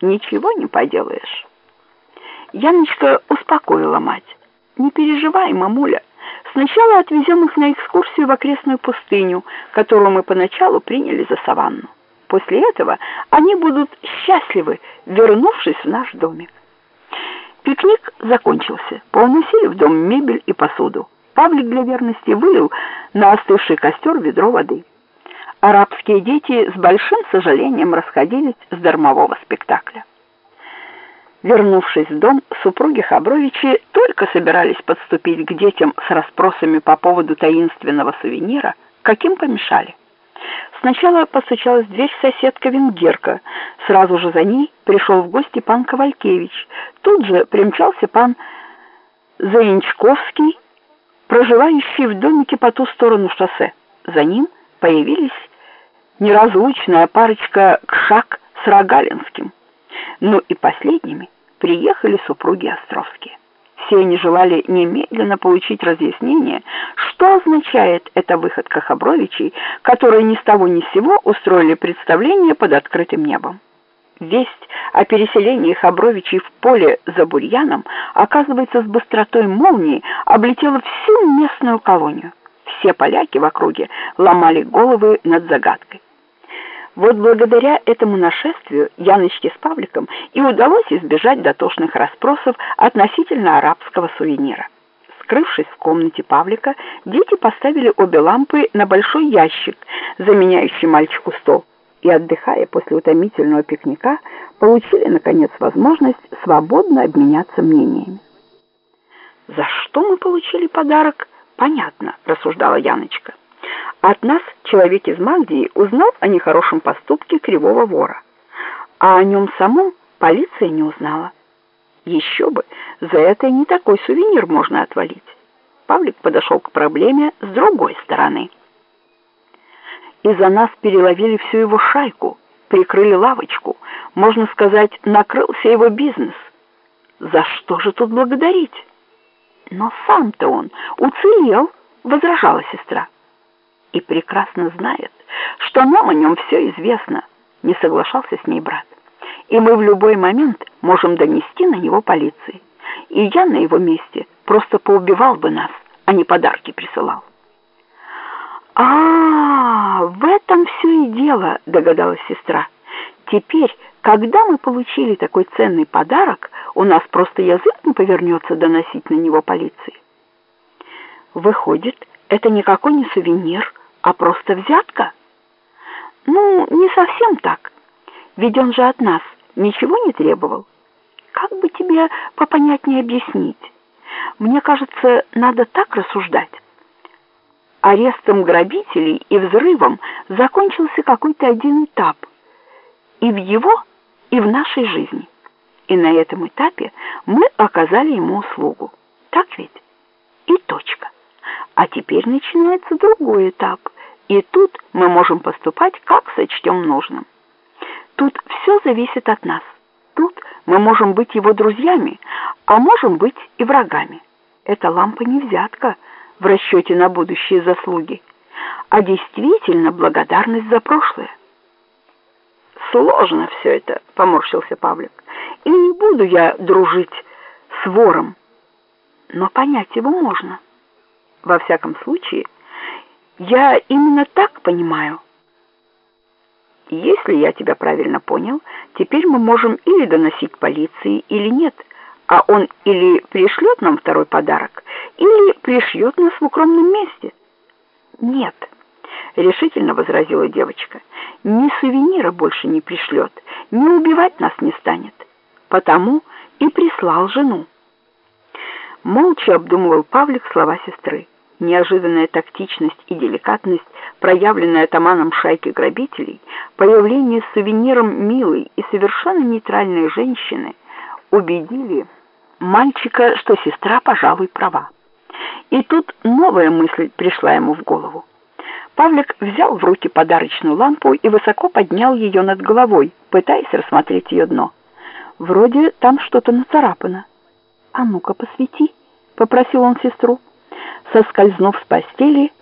Ничего не поделаешь. Яночка успокоила мать. Не переживай, мамуля. Сначала отвезем их на экскурсию в окрестную пустыню, которую мы поначалу приняли за саванну. После этого они будут счастливы, вернувшись в наш домик. Пикник закончился. Поносили в дом мебель и посуду. Павлик для верности вылил на остывший костер ведро воды. Арабские дети с большим сожалением расходились с дармового спектакля. Вернувшись в дом, супруги Хабровичи только собирались подступить к детям с расспросами по поводу таинственного сувенира, каким помешали. Сначала постучалась в дверь соседка Венгерка. Сразу же за ней пришел в гости пан Ковалькевич. Тут же примчался пан Заинчковский, проживающий в домике по ту сторону шоссе. За ним появились неразлучная парочка Кшак с Рогалинским. Ну и последними приехали супруги Островские. Все они желали немедленно получить разъяснение, что означает эта выходка Хабровичей, которые ни с того ни с сего устроили представление под открытым небом. Весть о переселении Хабровичей в поле за бурьяном, оказывается, с быстротой молнии облетела всю местную колонию. Все поляки в округе ломали головы над загадкой. Вот благодаря этому нашествию Яночке с Павликом и удалось избежать дотошных расспросов относительно арабского сувенира. Скрывшись в комнате Павлика, дети поставили обе лампы на большой ящик, заменяющий мальчику стол, и, отдыхая после утомительного пикника, получили, наконец, возможность свободно обменяться мнениями. «За что мы получили подарок? Понятно», — рассуждала Яночка. От нас человек из Магдии узнал о нехорошем поступке кривого вора, а о нем самом полиция не узнала. Еще бы, за это не такой сувенир можно отвалить. Павлик подошел к проблеме с другой стороны. Из-за нас переловили всю его шайку, прикрыли лавочку, можно сказать, накрылся его бизнес. За что же тут благодарить? Но сам-то он уцелел, возражала сестра и прекрасно знает, что нам о нем все известно, не соглашался с ней брат. И мы в любой момент можем донести на него полиции. И я на его месте просто поубивал бы нас, а не подарки присылал. А, -а, -а в этом все и дело, догадалась сестра. Теперь, когда мы получили такой ценный подарок, у нас просто язык не повернется доносить на него полиции. Выходит, это никакой не сувенир, а просто взятка? Ну, не совсем так. Ведь он же от нас ничего не требовал. Как бы тебе попонятнее объяснить? Мне кажется, надо так рассуждать. Арестом грабителей и взрывом закончился какой-то один этап. И в его, и в нашей жизни. И на этом этапе мы оказали ему услугу. Так ведь? И точка. А теперь начинается другой этап – и тут мы можем поступать, как сочтем нужным. Тут все зависит от нас. Тут мы можем быть его друзьями, а можем быть и врагами. Эта лампа не взятка в расчете на будущие заслуги, а действительно благодарность за прошлое. Сложно все это, поморщился Павлик. И не буду я дружить с вором, но понять его можно. Во всяком случае, я именно так понимаю. Если я тебя правильно понял, теперь мы можем или доносить полиции, или нет. А он или пришлет нам второй подарок, или пришьет нас в укромном месте. Нет, решительно возразила девочка. Ни сувенира больше не пришлет, ни убивать нас не станет. Потому и прислал жену. Молча обдумывал Павлик слова сестры. Неожиданная тактичность и деликатность, проявленная атаманом шайки грабителей, появление с сувениром милой и совершенно нейтральной женщины убедили мальчика, что сестра, пожалуй, права. И тут новая мысль пришла ему в голову. Павлик взял в руки подарочную лампу и высоко поднял ее над головой, пытаясь рассмотреть ее дно. Вроде там что-то нацарапано. «А ну-ка, посвети», — попросил он сестру соскользнув с постели,